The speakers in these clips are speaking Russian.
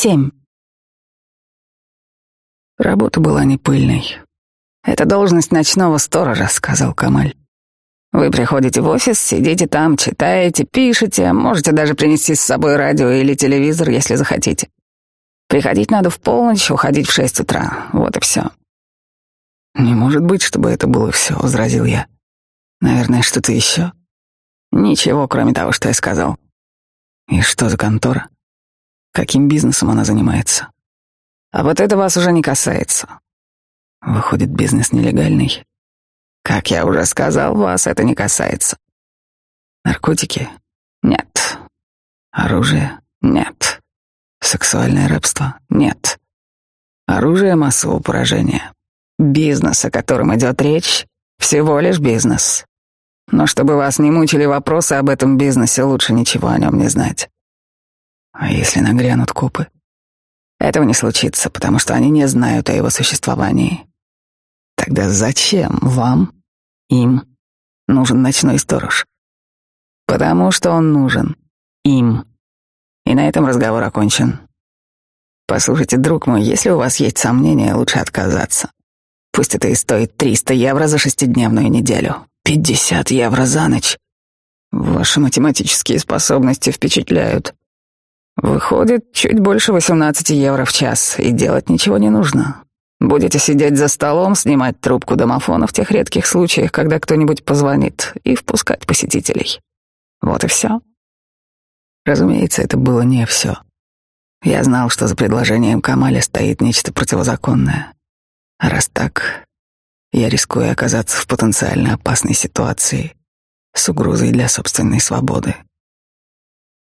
семь. Работа была не пыльной. «Это должность ночного сторожа», — сказал Камаль. «Вы приходите в офис, сидите там, читаете, пишете, можете даже принести с собой радио или телевизор, если захотите. Приходить надо в полночь, уходить в шесть утра. Вот и все». «Не может быть, чтобы это было все», — возразил я. «Наверное, что-то еще?» «Ничего, кроме того, что я сказал». «И что за контора? Каким бизнесом она занимается?» «А вот это вас уже не касается. Выходит, бизнес нелегальный. Как я уже сказал, вас это не касается. Наркотики? Нет. Оружие? Нет. Сексуальное рабство? Нет. Оружие массового поражения. Бизнес, о котором идет речь, всего лишь бизнес. Но чтобы вас не мучили вопросы об этом бизнесе, лучше ничего о нем не знать. А если нагрянут копы? Этого не случится, потому что они не знают о его существовании. Тогда зачем вам, им, нужен ночной сторож? Потому что он нужен им. И на этом разговор окончен. Послушайте, друг мой, если у вас есть сомнения, лучше отказаться. Пусть это и стоит 300 евро за шестидневную неделю. 50 евро за ночь. Ваши математические способности впечатляют. Выходит, чуть больше 18 евро в час, и делать ничего не нужно. Будете сидеть за столом, снимать трубку домофона в тех редких случаях, когда кто-нибудь позвонит, и впускать посетителей. Вот и все. Разумеется, это было не все. Я знал, что за предложением Камаля стоит нечто противозаконное. А раз так, я рискую оказаться в потенциально опасной ситуации с угрозой для собственной свободы.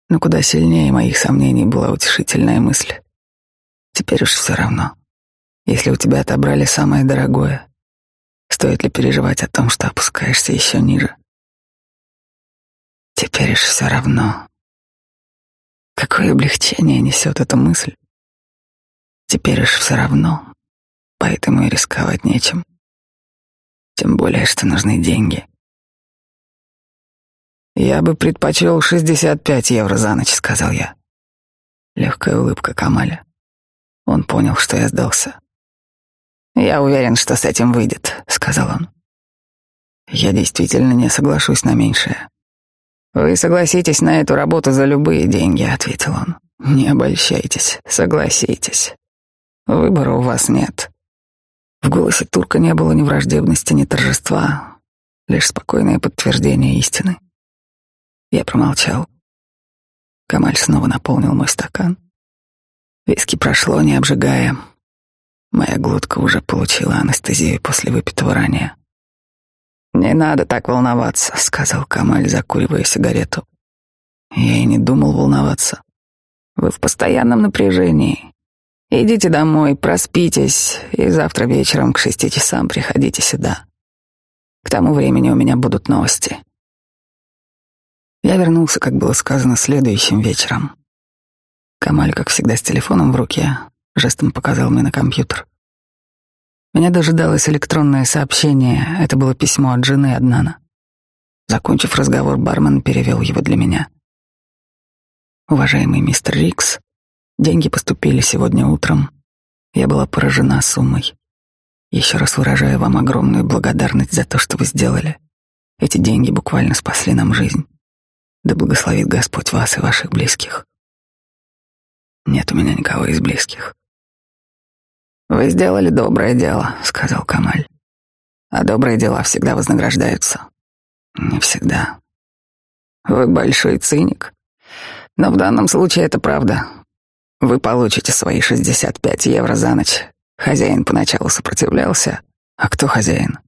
Но куда сильнее моих сомнений была утешительная мысль. Теперь уж все равно. Если у тебя отобрали самое дорогое, стоит ли переживать о том, что опускаешься еще ниже? Теперь уж все равно. Какое облегчение несет эта мысль. Теперь уж все равно, поэтому и рисковать нечем. Тем более, что нужны деньги. Я бы предпочел 65 евро за ночь, сказал я. Легкая улыбка Камаля. Он понял, что я сдался. «Я уверен, что с этим выйдет», — сказал он. «Я действительно не соглашусь на меньшее». «Вы согласитесь на эту работу за любые деньги», — ответил он. «Не обольщайтесь, согласитесь. Выбора у вас нет». В голосе турка не было ни враждебности, ни торжества, лишь спокойное подтверждение истины. Я промолчал. Камаль снова наполнил мой стакан. Виски прошло, не обжигая, Моя глотка уже получила анестезию после выпитого ранее. «Не надо так волноваться», — сказал Камаль, закуривая сигарету. Я и не думал волноваться. Вы в постоянном напряжении. Идите домой, проспитесь, и завтра вечером к шести часам приходите сюда. К тому времени у меня будут новости. Я вернулся, как было сказано, следующим вечером. Камаль, как всегда, с телефоном в руке, жестом показал мне на компьютер. Меня дожидалось электронное сообщение. Это было письмо от жены Аднана. Закончив разговор, бармен перевел его для меня. Уважаемый мистер Рикс, деньги поступили сегодня утром. Я была поражена суммой. Еще раз выражаю вам огромную благодарность за то, что вы сделали. Эти деньги буквально спасли нам жизнь. Да благословит Господь вас и ваших близких. Нет у меня никого из близких. «Вы сделали доброе дело», — сказал Камаль. «А добрые дела всегда вознаграждаются». «Не всегда». «Вы большой циник. Но в данном случае это правда. Вы получите свои 65 евро за ночь. Хозяин поначалу сопротивлялся. А кто хозяин?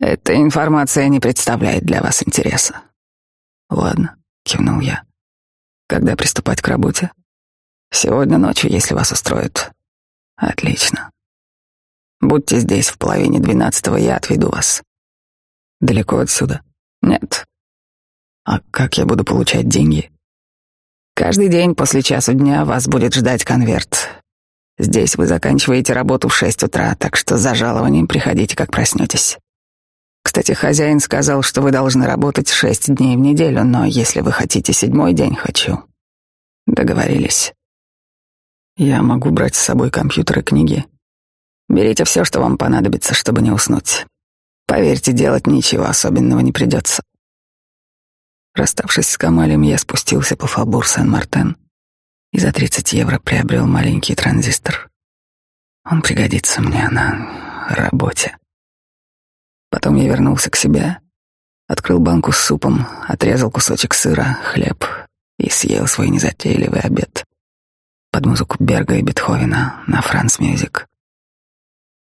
Эта информация не представляет для вас интереса. Ладно, кивнул я. Когда приступать к работе? Сегодня ночью, если вас устроит. Отлично. Будьте здесь в половине двенадцатого, я отведу вас. Далеко отсюда? Нет. А как я буду получать деньги? Каждый день после часу дня вас будет ждать конверт. Здесь вы заканчиваете работу в шесть утра, так что за жалованием приходите, как проснетесь. Кстати, хозяин сказал, что вы должны работать шесть дней в неделю, но если вы хотите седьмой день, хочу. Договорились. Я могу брать с собой компьютер и книги. Берите все, что вам понадобится, чтобы не уснуть. Поверьте, делать ничего особенного не придется. Расставшись с Камалем, я спустился по Фабур Сен-Мартен и за 30 евро приобрел маленький транзистор. Он пригодится мне на работе. Потом я вернулся к себе, открыл банку с супом, отрезал кусочек сыра, хлеб и съел свой незатейливый обед под музыку Берга и Бетховена на Франс Мюзик.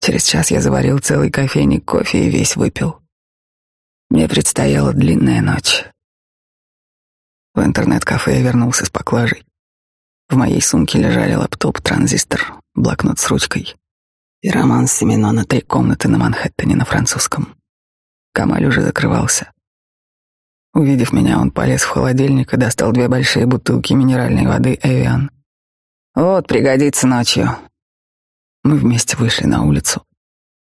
Через час я заварил целый кофейник кофе и весь выпил. Мне предстояла длинная ночь. В интернет-кафе я вернулся с поклажей. В моей сумке лежали лаптоп, транзистор, блокнот с ручкой и роман Семенона «Три комнаты на Манхэттене» на французском. Камаль уже закрывался. Увидев меня, он полез в холодильник и достал две большие бутылки минеральной воды «Эвиан». «Вот, пригодится ночью». Мы вместе вышли на улицу.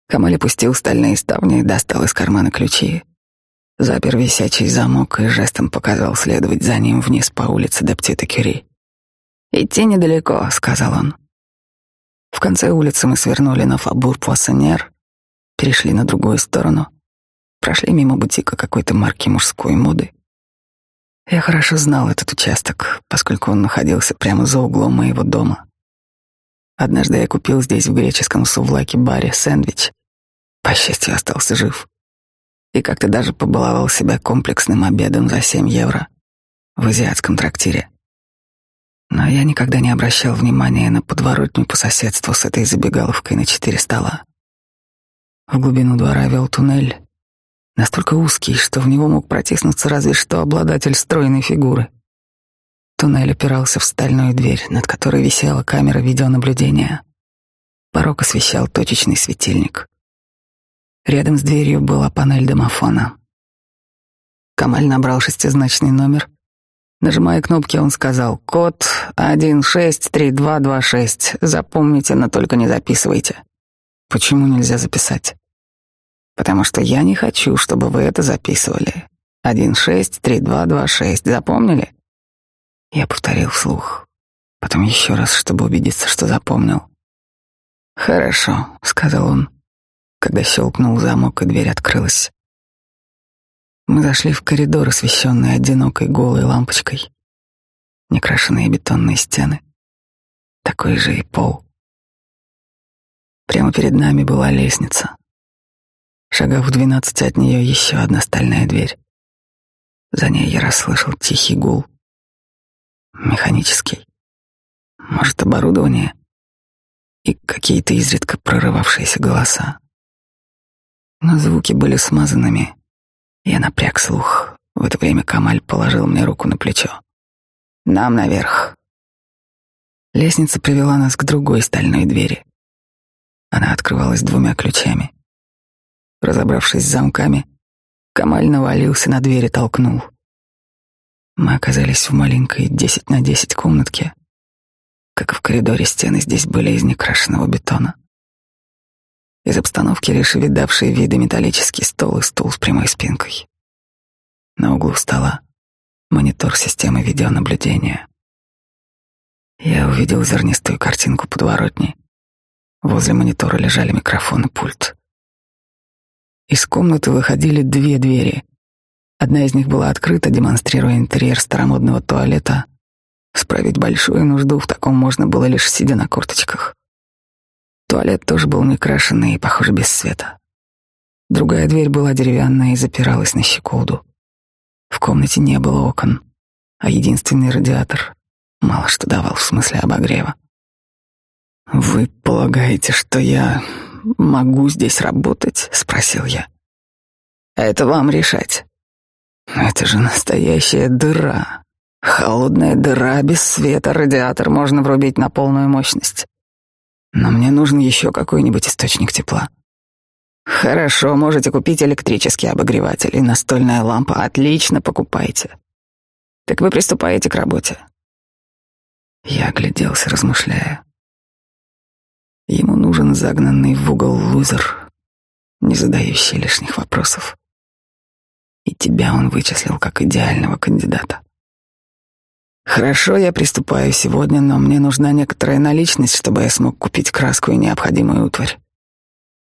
Камаль опустил стальные ставни и достал из кармана ключи. Запер висячий замок и жестом показал следовать за ним вниз по улице Дептита-Кюри. «Идти недалеко», — сказал он. В конце улицы мы свернули на Фабур-Пуассонер, перешли на другую сторону, прошли мимо бутика какой-то марки мужской моды. Я хорошо знал этот участок, поскольку он находился прямо за углом моего дома. Однажды я купил здесь в греческом сувлаке-баре сэндвич. По счастью, остался жив. И как-то даже побаловал себя комплексным обедом за 7 евро в азиатском трактире. Но я никогда не обращал внимания на подворотню по соседству с этой забегаловкой на четыре стола. В глубину двора вел туннель, настолько узкий, что в него мог протиснуться разве что обладатель стройной фигуры. Туннель опирался в стальную дверь, над которой висела камера видеонаблюдения. Порог освещал точечный светильник. Рядом с дверью была панель домофона. Камаль набрал шестизначный номер Нажимая кнопки, он сказал «Код 163226. Запомните, но только не записывайте». «Почему нельзя записать?» «Потому что я не хочу, чтобы вы это записывали. 163226. Запомнили?» Я повторил вслух. Потом еще раз, чтобы убедиться, что запомнил. «Хорошо», — сказал он, когда щелкнул замок и дверь открылась. Мы зашли в коридор, освещенный одинокой голой лампочкой. Некрашенные бетонные стены. Такой же и пол. Прямо перед нами была лестница. Шагав в двенадцать от нее еще одна стальная дверь. За ней я расслышал тихий гул. Механический. Может, оборудование. И какие-то изредка прорывавшиеся голоса. Но звуки были смазанными, я напряг слух. В это время Камаль положил мне руку на плечо. «Нам наверх». Лестница привела нас к другой стальной двери. Она открывалась двумя ключами. Разобравшись с замками, Камаль навалился на дверь и толкнул. Мы оказались в маленькой десять на десять комнатке. Как в коридоре стены здесь были из некрашенного бетона. Из обстановки лишь видавший виды металлический стол и стул с прямой спинкой. На углу стола монитор системы видеонаблюдения. Я увидел зернистую картинку подворотни. Возле монитора лежали микрофон и пульт. Из комнаты выходили две двери. Одна из них была открыта, демонстрируя интерьер старомодного туалета. Справить большую нужду в таком можно было лишь сидя на корточках. Туалет тоже был не крашенный и, похоже, без света. Другая дверь была деревянная и запиралась на щеколду. В комнате не было окон, а единственный радиатор мало что давал в смысле обогрева. «Вы полагаете, что я могу здесь работать?» — спросил я. «Это вам решать. Это же настоящая дыра. Холодная дыра без света, радиатор можно врубить на полную мощность. Но мне нужен еще какой-нибудь источник тепла. Хорошо, можете купить электрический обогреватель и настольная лампа. Отлично, покупайте. Так вы приступаете к работе. Я огляделся, размышляя. Ему нужен загнанный в угол лузер, не задающий лишних вопросов. И тебя он вычислил как идеального кандидата. Хорошо, я приступаю сегодня, но мне нужна некоторая наличность, чтобы я смог купить краску и необходимую утварь.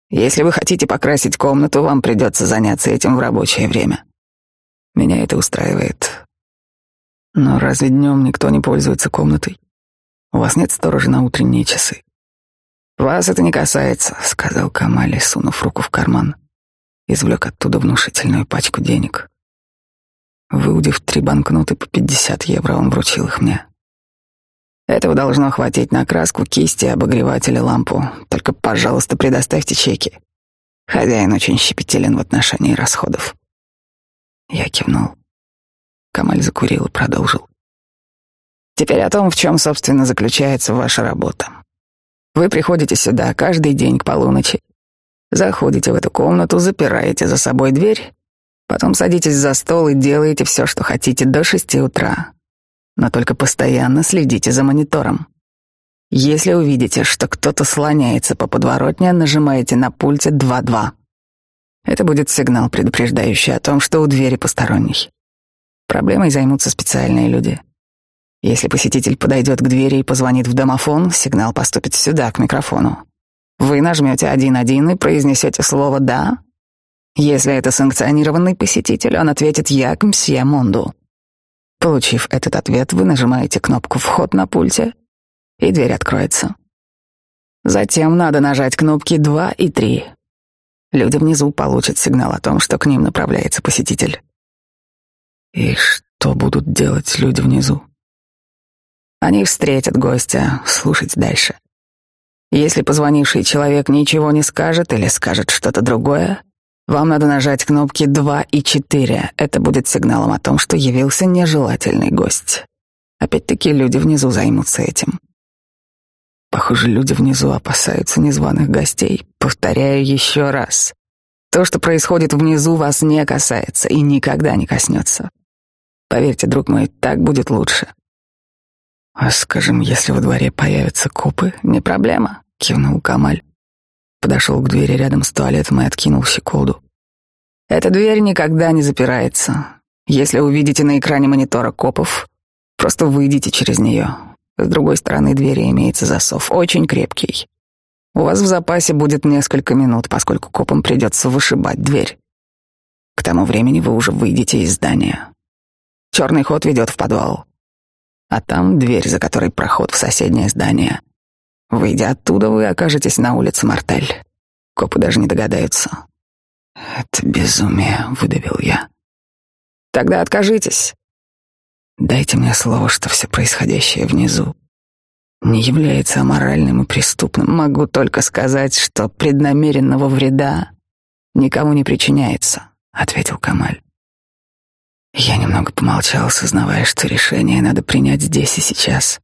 Если вы хотите покрасить комнату, вам придется заняться этим в рабочее время. Меня это устраивает. Но разве днем никто не пользуется комнатой? У вас нет сторожа на утренние часы? Вас это не касается, сказал Камали, сунув руку в карман. Извлек оттуда внушительную пачку денег. Выудив три банкноты по пятьдесят евро, он вручил их мне. Этого должно хватить на краску, кисти, обогреватель и лампу. Только, пожалуйста, предоставьте чеки. Хозяин очень щепетилен в отношении расходов. Я кивнул. Камаль закурил и продолжил. Теперь о том, в чем, собственно, заключается ваша работа. Вы приходите сюда каждый день к полуночи, заходите в эту комнату, запираете за собой дверь, потом садитесь за стол и делаете все, что хотите до шести утра. Но только постоянно следите за монитором. Если увидите, что кто-то слоняется по подворотне, нажимаете на пульте 2-2. Это будет сигнал, предупреждающий о том, что у двери посторонний. Проблемой займутся специальные люди. Если посетитель подойдет к двери и позвонит в домофон, сигнал поступит сюда, к микрофону. Вы нажмете один-один и произнесете слово «да». Если это санкционированный посетитель, он ответит «я к мсье Монду». Получив этот ответ, вы нажимаете кнопку «Вход» на пульте, и дверь откроется. Затем надо нажать кнопки 2 и 3. Люди внизу получат сигнал о том, что к ним направляется посетитель. И что будут делать люди внизу? Они встретят гостя, слушать дальше. Если позвонивший человек ничего не скажет или скажет что-то другое, вам надо нажать кнопки 2 и 4. Это будет сигналом о том, что явился нежелательный гость. Опять-таки люди внизу займутся этим. Похоже, люди внизу опасаются незваных гостей. Повторяю еще раз. То, что происходит внизу, вас не касается и никогда не коснется. Поверьте, друг мой, так будет лучше. «А скажем, если во дворе появятся копы, не проблема», — кивнул Камаль. Подошел к двери рядом с туалетом и откинул щеколду. «Эта дверь никогда не запирается. Если увидите на экране монитора копов, просто выйдите через нее. С другой стороны двери имеется засов, очень крепкий. У вас в запасе будет несколько минут, поскольку копам придется вышибать дверь. К тому времени вы уже выйдете из здания. Черный ход ведет в подвал а там дверь, за которой проход в соседнее здание. Выйдя оттуда, вы окажетесь на улице Мартель. Копы даже не догадаются. Это безумие, выдавил я. Тогда откажитесь. Дайте мне слово, что все происходящее внизу не является аморальным и преступным. Могу только сказать, что преднамеренного вреда никому не причиняется, ответил Камаль. Я немного помолчал, сознавая, что решение надо принять здесь и сейчас.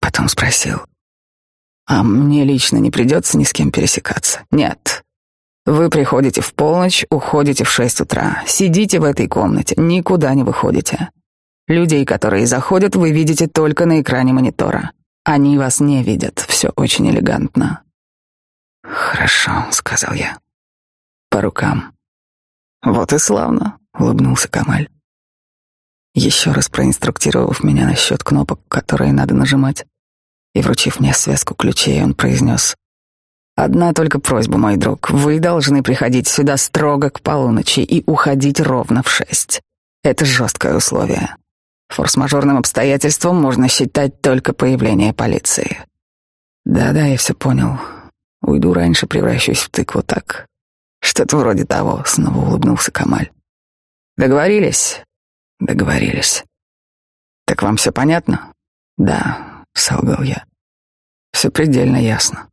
Потом спросил. «А мне лично не придется ни с кем пересекаться?» «Нет. Вы приходите в полночь, уходите в шесть утра. Сидите в этой комнате, никуда не выходите. Людей, которые заходят, вы видите только на экране монитора. Они вас не видят. Все очень элегантно». «Хорошо», — сказал я. «По рукам». «Вот и славно», — улыбнулся Камаль. Еще раз проинструктировав меня насчет кнопок, которые надо нажимать, и вручив мне связку ключей, он произнес «Одна только просьба, мой друг. Вы должны приходить сюда строго к полуночи и уходить ровно в шесть. Это жесткое условие. Форс-мажорным обстоятельством можно считать только появление полиции». «Да-да, я все понял. Уйду раньше, превращусь в тыкву так». «Что-то вроде того», — снова улыбнулся Камаль. Договорились? Договорились. Так вам все понятно? Да, солгал я. Все предельно ясно.